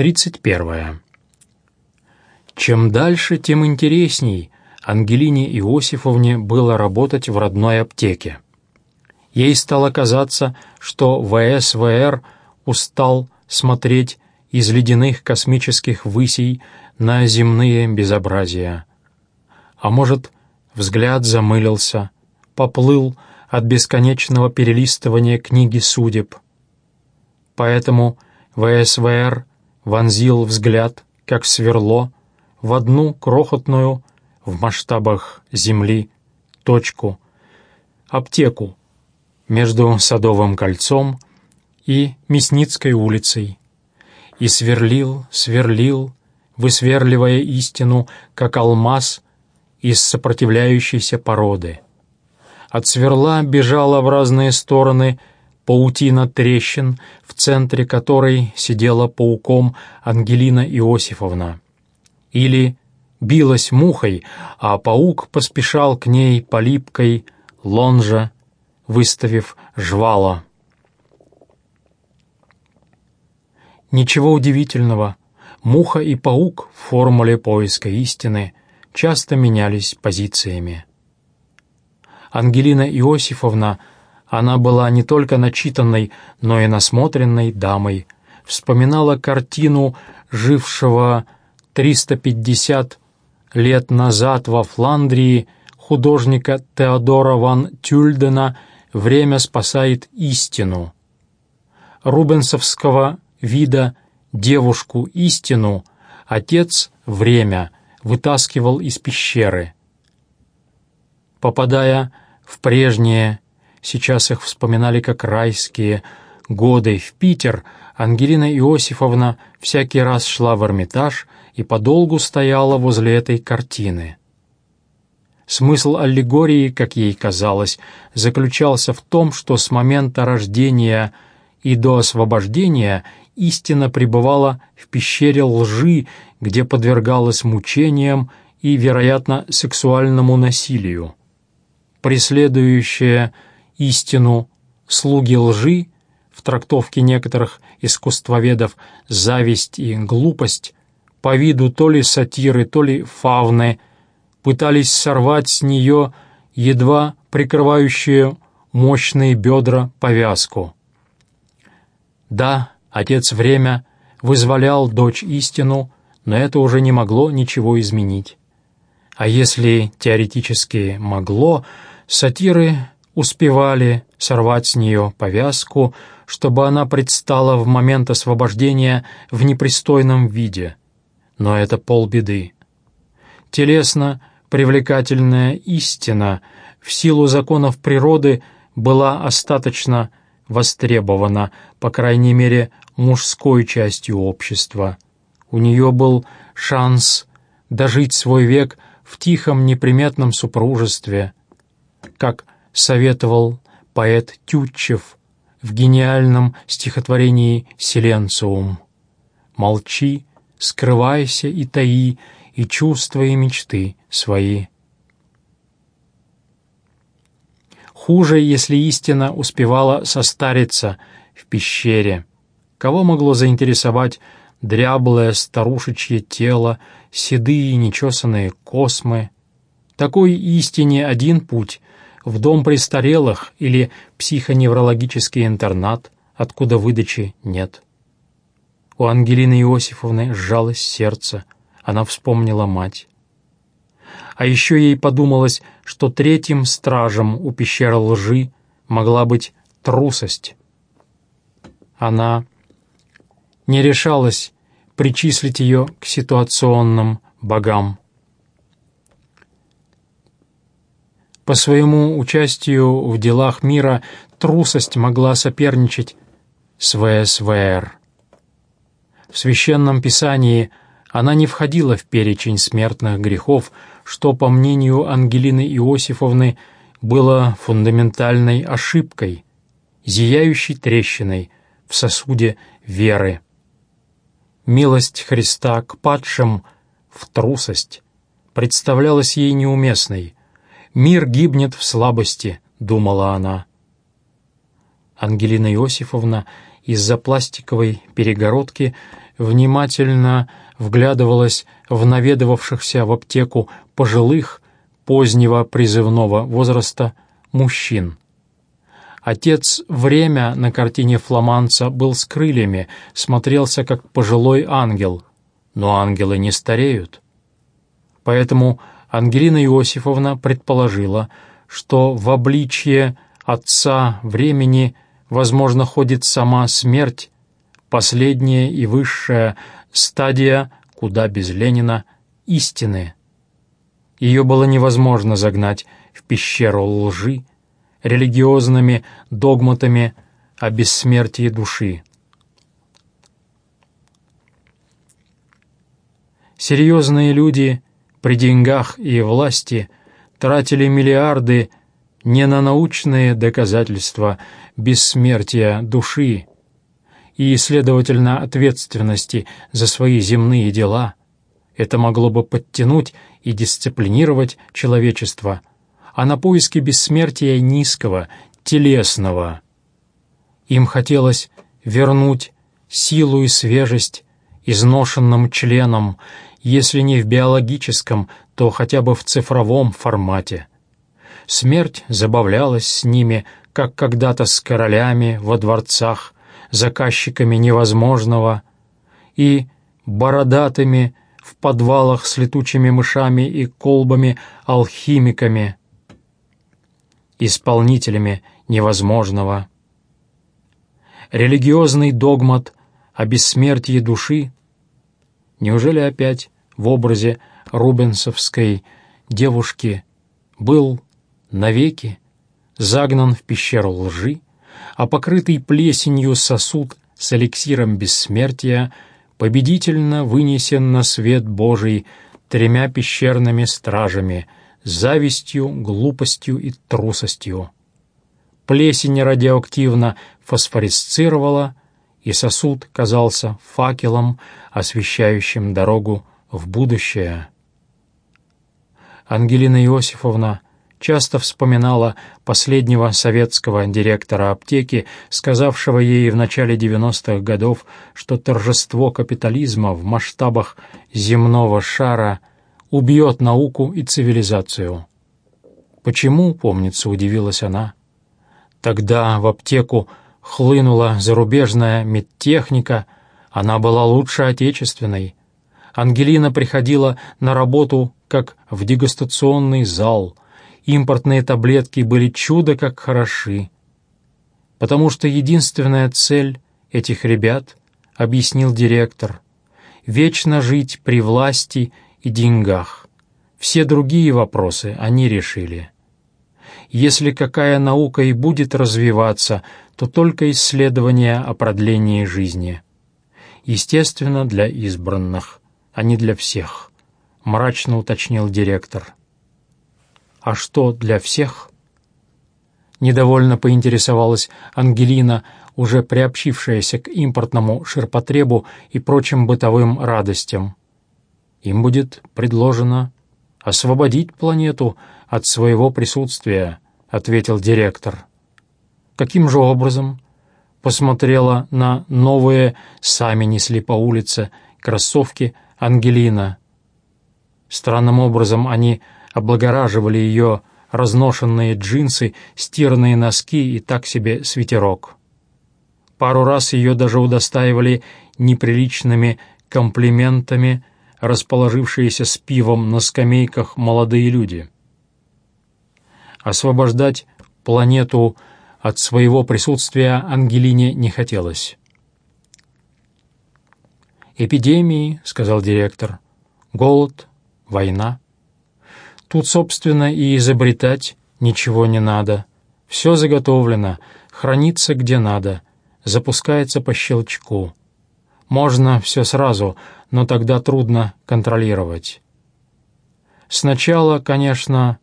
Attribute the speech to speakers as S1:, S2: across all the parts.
S1: 31. Чем дальше, тем интересней Ангелине Иосифовне было работать в родной аптеке. Ей стало казаться, что ВСВР устал смотреть из ледяных космических высей на земные безобразия. А может, взгляд замылился, поплыл от бесконечного перелистывания книги судеб. Поэтому ВСВР вонзил взгляд, как сверло, в одну крохотную в масштабах Земли точку, аптеку между Садовым кольцом и Мясницкой улицей, и сверлил, сверлил, высверливая истину, как алмаз из сопротивляющейся породы. От сверла бежала в разные стороны паутина трещин, в центре которой сидела пауком Ангелина Иосифовна. Или билась мухой, а паук поспешал к ней по липкой лонжа, выставив жвала. Ничего удивительного, муха и паук в формуле поиска истины часто менялись позициями. Ангелина Иосифовна, она была не только начитанной, но и насмотренной дамой, вспоминала картину жившего 350 лет назад во Фландрии художника Теодора ван Тюльдена «Время спасает истину». Рубенсовского вида девушку истину отец время вытаскивал из пещеры. Попадая в прежние, сейчас их вспоминали как райские, годы в Питер, Ангелина Иосифовна всякий раз шла в Эрмитаж и подолгу стояла возле этой картины. Смысл аллегории, как ей казалось, заключался в том, что с момента рождения и до освобождения истина пребывала в пещере лжи, где подвергалась мучениям и, вероятно, сексуальному насилию. Преследующая истину слуги лжи в трактовке некоторых искусствоведов зависть и глупость по виду то ли сатиры, то ли фавны пытались сорвать с нее едва прикрывающую мощные бедра повязку. Да, Отец время вызволял дочь истину, но это уже не могло ничего изменить. А если теоретически могло, сатиры успевали сорвать с нее повязку, чтобы она предстала в момент освобождения в непристойном виде. Но это полбеды. Телесно привлекательная истина в силу законов природы была остаточно востребована, по крайней мере, мужской частью общества. У нее был шанс дожить свой век в тихом неприметном супружестве, как советовал поэт Тютчев в гениальном стихотворении «Силенциум». «Молчи, скрывайся и таи, и чувства и мечты свои». Хуже, если истина успевала состариться в пещере. Кого могло заинтересовать дряблое старушечье тело, седые нечесанные космы? Такой истине один путь — в дом престарелых или психоневрологический интернат, откуда выдачи нет. У Ангелины Иосифовны сжалось сердце, она вспомнила мать. А еще ей подумалось, что третьим стражем у пещеры лжи могла быть трусость. Она не решалась причислить ее к ситуационным богам. По своему участию в делах мира трусость могла соперничать с ВСВР. В Священном Писании она не входила в перечень смертных грехов, что, по мнению Ангелины Иосифовны, было фундаментальной ошибкой, зияющей трещиной в сосуде веры. Милость Христа к падшим в трусость представлялась ей неуместной. «Мир гибнет в слабости», — думала она. Ангелина Иосифовна из-за пластиковой перегородки внимательно вглядывалась в наведывавшихся в аптеку пожилых, позднего призывного возраста мужчин. Отец «Время» на картине Фламанца был с крыльями, смотрелся как пожилой ангел, но ангелы не стареют. Поэтому Ангелина Иосифовна предположила, что в обличье Отца Времени, возможно, ходит сама смерть, последняя и высшая стадия, куда без Ленина, истины. Ее было невозможно загнать в пещеру лжи, религиозными догматами о бессмертии души. Серьезные люди при деньгах и власти тратили миллиарды не на научные доказательства бессмертия души и, следовательно, ответственности за свои земные дела. Это могло бы подтянуть и дисциплинировать человечество, а на поиски бессмертия низкого, телесного. Им хотелось вернуть силу и свежесть изношенным членам, если не в биологическом, то хотя бы в цифровом формате. Смерть забавлялась с ними, как когда-то с королями во дворцах, заказчиками невозможного и бородатыми в подвалах с летучими мышами и колбами алхимиками, исполнителями невозможного. Религиозный догмат о бессмертии души неужели опять в образе рубенсовской девушки был навеки загнан в пещеру лжи, а покрытый плесенью сосуд с эликсиром бессмертия победительно вынесен на свет Божий тремя пещерными стражами — завистью, глупостью и трусостью. Плесень радиоактивно фосфорисцировала, и сосуд казался факелом, освещающим дорогу в будущее. Ангелина Иосифовна часто вспоминала последнего советского директора аптеки, сказавшего ей в начале 90-х годов, что торжество капитализма в масштабах земного шара убьет науку и цивилизацию. Почему, помнится, удивилась она. Тогда в аптеку хлынула зарубежная медтехника, она была лучше отечественной. Ангелина приходила на работу как в дегустационный зал, импортные таблетки были чудо как хороши. Потому что единственная цель этих ребят, объяснил директор, вечно жить при власти и деньгах. Все другие вопросы они решили. Если какая наука и будет развиваться, то только исследования о продлении жизни. Естественно, для избранных, а не для всех, мрачно уточнил директор. А что для всех? Недовольно поинтересовалась Ангелина, уже приобщившаяся к импортному ширпотребу и прочим бытовым радостям. Им будет предложено освободить планету от своего присутствия, ответил директор. Каким же образом? Посмотрела на новые, сами несли по улице, кроссовки Ангелина. Странным образом они облагораживали ее разношенные джинсы, стиранные носки и так себе свитерок. Пару раз ее даже удостаивали неприличными комплиментами расположившиеся с пивом на скамейках молодые люди. Освобождать планету от своего присутствия Ангелине не хотелось. «Эпидемии», — сказал директор, — «голод, война. Тут, собственно, и изобретать ничего не надо. Все заготовлено, хранится где надо, запускается по щелчку. Можно все сразу, но тогда трудно контролировать. Сначала, конечно,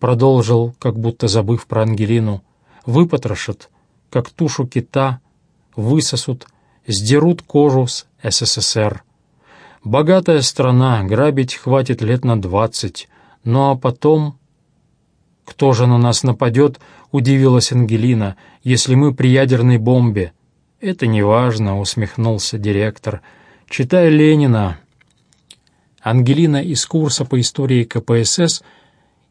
S1: продолжил, как будто забыв про Ангелину, выпотрошат, как тушу кита, высосут, сдерут кожу с СССР. Богатая страна, грабить хватит лет на двадцать, ну а потом... «Кто же на нас нападет?» — удивилась Ангелина. «Если мы при ядерной бомбе. «Это не важно», — усмехнулся директор. «Читай Ленина». Ангелина из курса по истории КПСС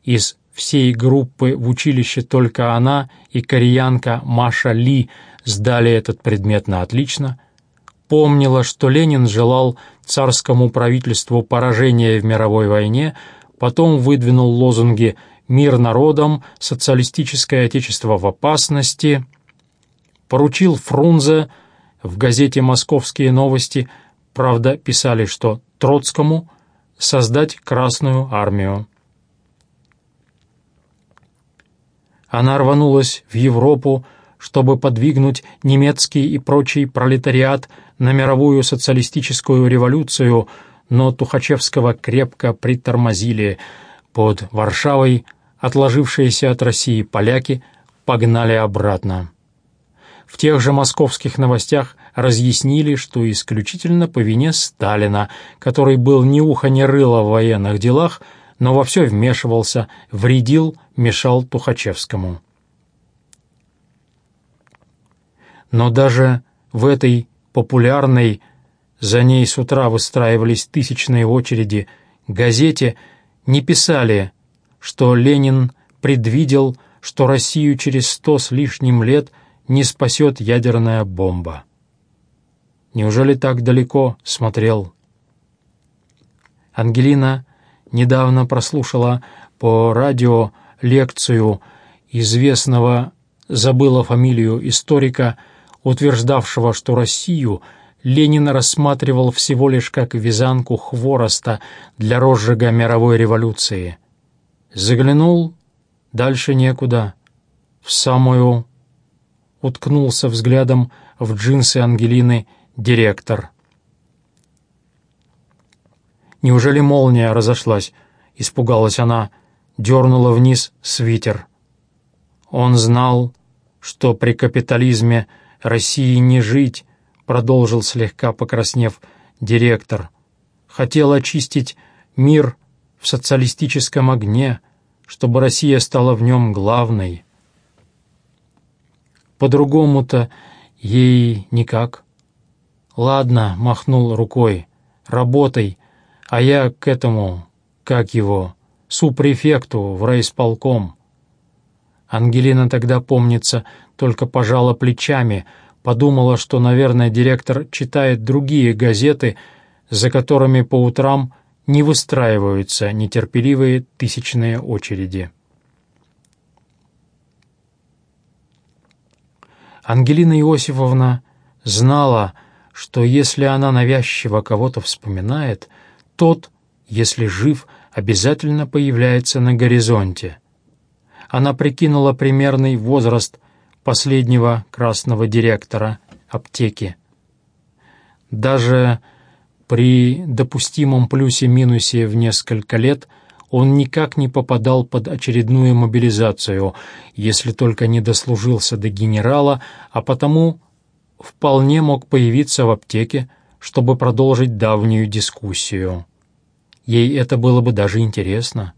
S1: из всей группы в училище только она и кореянка Маша Ли сдали этот предмет на отлично, помнила, что Ленин желал царскому правительству поражения в мировой войне, потом выдвинул лозунги «Мир народам», «Социалистическое отечество в опасности», поручил Фрунзе в газете «Московские новости», правда, писали, что Троцкому создать Красную армию. Она рванулась в Европу, чтобы подвигнуть немецкий и прочий пролетариат на мировую социалистическую революцию, но Тухачевского крепко притормозили. Под Варшавой отложившиеся от России поляки погнали обратно. В тех же московских новостях разъяснили, что исключительно по вине Сталина, который был ни уха ни рыла в военных делах, но во все вмешивался, вредил, мешал Тухачевскому. Но даже в этой популярной, за ней с утра выстраивались тысячные очереди, газете не писали, что Ленин предвидел, что Россию через сто с лишним лет не спасет ядерная бомба. Неужели так далеко смотрел? Ангелина недавно прослушала по радио лекцию известного, забыла фамилию историка, утверждавшего, что Россию Ленин рассматривал всего лишь как вязанку хвороста для розжига мировой революции. Заглянул, дальше некуда, в самую... Уткнулся взглядом в джинсы Ангелины директор. Неужели молния разошлась? Испугалась она, дернула вниз свитер. Он знал, что при капитализме России не жить, продолжил слегка покраснев директор. Хотел очистить мир в социалистическом огне, чтобы Россия стала в нем главной. По-другому-то ей никак. «Ладно», — махнул рукой, — «работай, а я к этому, как его, супрефекту в райисполком». Ангелина тогда, помнится, только пожала плечами, подумала, что, наверное, директор читает другие газеты, за которыми по утрам не выстраиваются нетерпеливые тысячные очереди. Ангелина Иосифовна знала, что если она навязчиво кого-то вспоминает, тот, если жив, обязательно появляется на горизонте. Она прикинула примерный возраст последнего красного директора аптеки. Даже при допустимом плюсе-минусе в несколько лет он никак не попадал под очередную мобилизацию, если только не дослужился до генерала, а потому вполне мог появиться в аптеке, чтобы продолжить давнюю дискуссию. Ей это было бы даже интересно.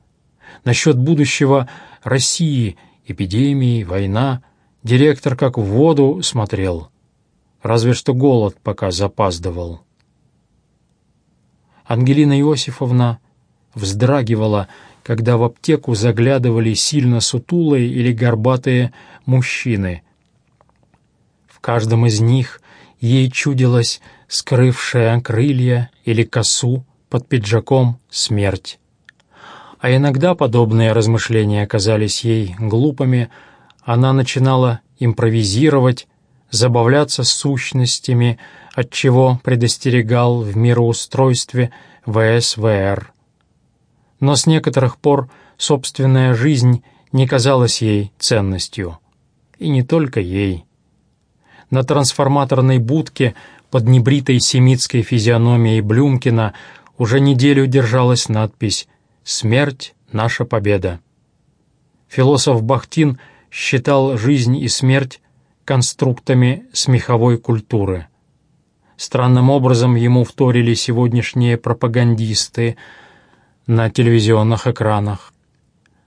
S1: Насчет будущего России, эпидемии, война, директор как в воду смотрел. Разве что голод пока запаздывал. Ангелина Иосифовна вздрагивала, когда в аптеку заглядывали сильно сутулые или горбатые мужчины — каждом из них ей чудилась скрывшая крылья или косу под пиджаком смерть. А иногда подобные размышления казались ей глупыми, она начинала импровизировать, забавляться сущностями, от чего предостерегал в мироустройстве ВСВР. Но с некоторых пор собственная жизнь не казалась ей ценностью. И не только ей. На трансформаторной будке под небритой семитской физиономией Блюмкина уже неделю держалась надпись «Смерть — наша победа». Философ Бахтин считал жизнь и смерть конструктами смеховой культуры. Странным образом ему вторили сегодняшние пропагандисты на телевизионных экранах.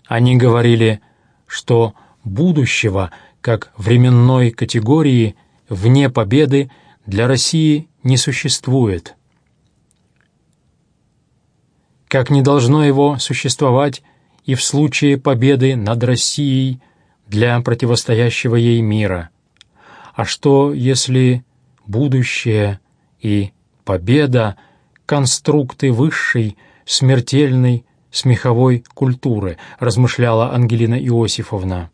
S1: Они говорили, что будущего, как временной категории, вне победы для России не существует. Как не должно его существовать и в случае победы над Россией для противостоящего ей мира. А что, если будущее и победа — конструкты высшей, смертельной, смеховой культуры, размышляла Ангелина Иосифовна.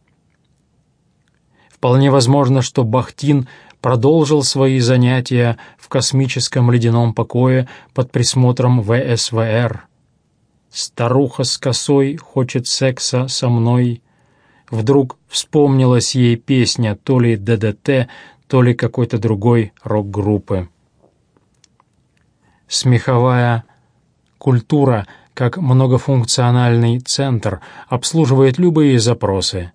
S1: Вполне возможно, что Бахтин продолжил свои занятия в космическом ледяном покое под присмотром ВСВР. «Старуха с косой хочет секса со мной». Вдруг вспомнилась ей песня то ли ДДТ, то ли какой-то другой рок-группы. Смеховая культура, как многофункциональный центр, обслуживает любые запросы.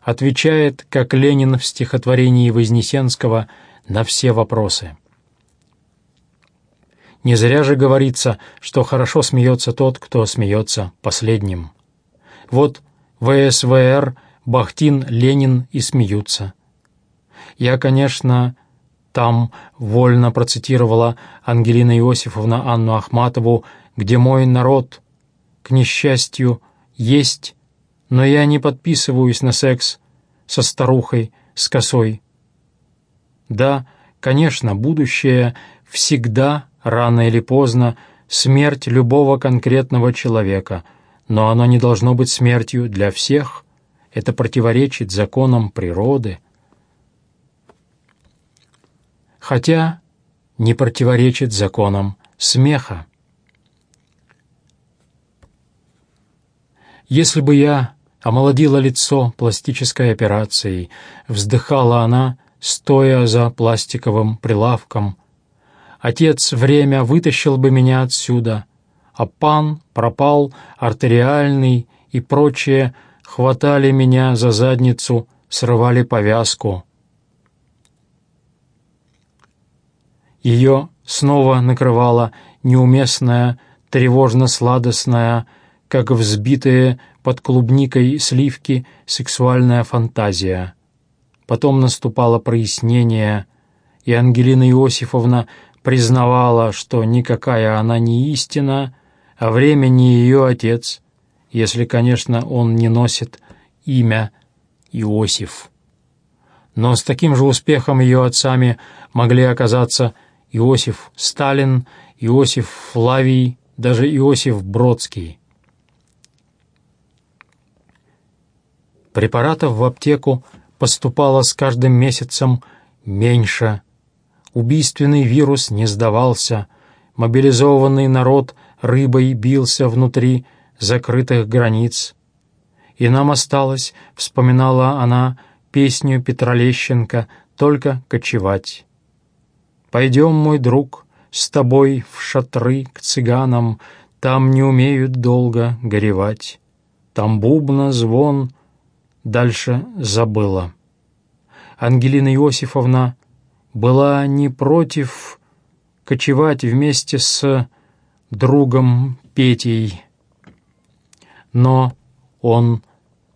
S1: Отвечает, как Ленин в стихотворении Вознесенского, на все вопросы. Не зря же говорится, что хорошо смеется тот, кто смеется последним. Вот ВСВР, Бахтин, Ленин и смеются. Я, конечно, там вольно процитировала Ангелина Иосифовна Анну Ахматову, где мой народ, к несчастью, есть, но я не подписываюсь на секс со старухой, с косой. Да, конечно, будущее всегда, рано или поздно, смерть любого конкретного человека, но оно не должно быть смертью для всех. Это противоречит законам природы — хотя не противоречит законам смеха. Если бы я омолодила лицо пластической операцией, вздыхала она, стоя за пластиковым прилавком, отец время вытащил бы меня отсюда, а пан пропал, артериальный и прочее хватали меня за задницу, срывали повязку — Ее снова накрывала неуместная, тревожно-сладостная, как взбитые под клубникой сливки, сексуальная фантазия. Потом наступало прояснение, и Ангелина Иосифовна признавала, что никакая она не истина, а время не ее отец, если, конечно, он не носит имя Иосиф. Но с таким же успехом ее отцами могли оказаться Иосиф Сталин, Иосиф Флавий, даже Иосиф Бродский. Препаратов в аптеку поступало с каждым месяцем меньше. Убийственный вирус не сдавался, мобилизованный народ рыбой бился внутри закрытых границ. И нам осталось, вспоминала она песню Петра Лещенко, только кочевать. Пойдем, мой друг, с тобой в шатры к цыганам, Там не умеют долго горевать. Там бубна, звон, дальше забыла. Ангелина Иосифовна была не против кочевать вместе с другом Петей, но он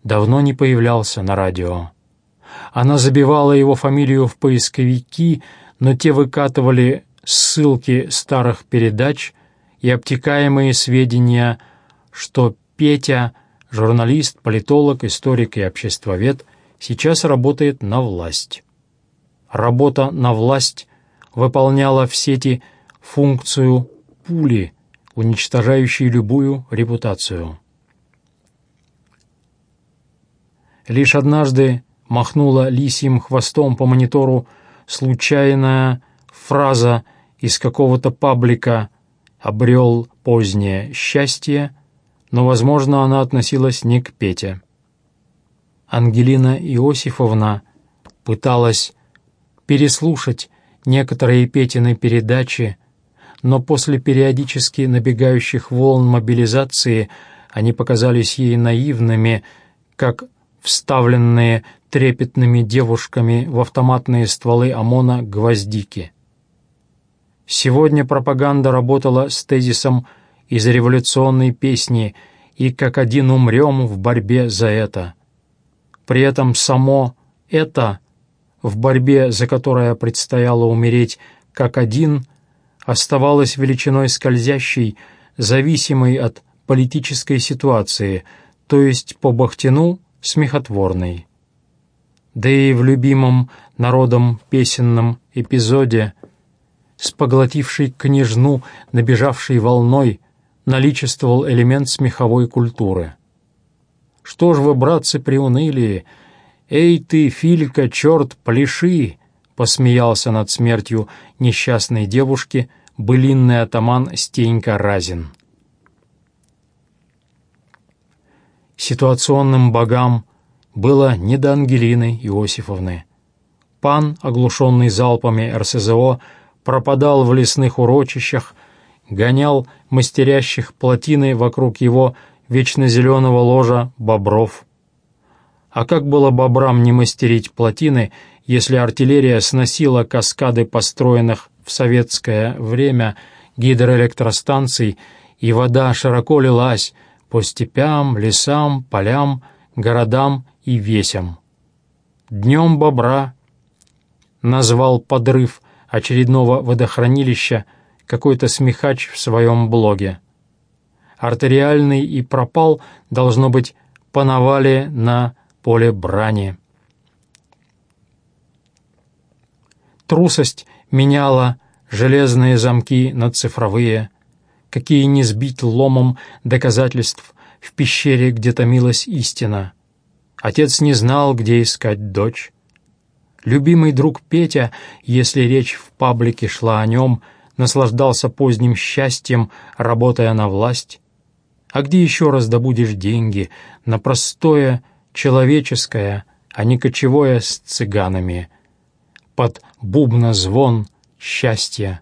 S1: давно не появлялся на радио. Она забивала его фамилию в поисковики, но те выкатывали ссылки старых передач и обтекаемые сведения, что Петя, журналист, политолог, историк и обществовед, сейчас работает на власть. Работа на власть выполняла в сети функцию пули, уничтожающей любую репутацию. Лишь однажды махнула лисьим хвостом по монитору случайная фраза из какого-то паблика «обрел позднее счастье», но, возможно, она относилась не к Пете. Ангелина Иосифовна пыталась переслушать некоторые Петины передачи, но после периодически набегающих волн мобилизации они показались ей наивными, как вставленные трепетными девушками в автоматные стволы ОМОНа гвоздики. Сегодня пропаганда работала с тезисом из революционной песни «И как один умрем в борьбе за это». При этом само «это» в борьбе, за которое предстояло умереть как один, оставалась величиной скользящей, зависимой от политической ситуации, то есть по Бахтину смехотворной. Да и в любимом народом песенном эпизоде с поглотившей княжну, набежавшей волной, наличествовал элемент смеховой культуры. «Что ж вы, братцы, приуныли? Эй ты, Филька, черт, пляши!» — посмеялся над смертью несчастной девушки былинный атаман Стенька Разин. Ситуационным богам было не до Ангелины Иосифовны. Пан, оглушенный залпами РСЗО, пропадал в лесных урочищах, гонял мастерящих плотины вокруг его вечно зеленого ложа бобров. А как было бобрам не мастерить плотины, если артиллерия сносила каскады построенных в советское время гидроэлектростанций, и вода широко лилась по степям, лесам, полям, городам и весям. Днем бобра назвал подрыв очередного водохранилища какой-то смехач в своем блоге. Артериальный и пропал, должно быть, пановали на поле брани. Трусость меняла железные замки на цифровые, какие не сбить ломом доказательств в пещере, где томилась истина. Отец не знал, где искать дочь. Любимый друг Петя, если речь в паблике шла о нем, наслаждался поздним счастьем, работая на власть. А где еще раз добудешь деньги на простое человеческое, а не кочевое с цыганами? Под бубнозвон счастья.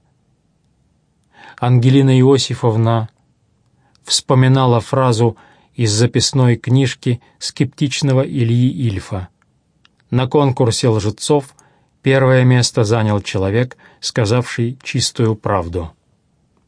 S1: Ангелина Иосифовна вспоминала фразу из записной книжки скептичного Ильи Ильфа. На конкурсе лжецов первое место занял человек, сказавший чистую правду.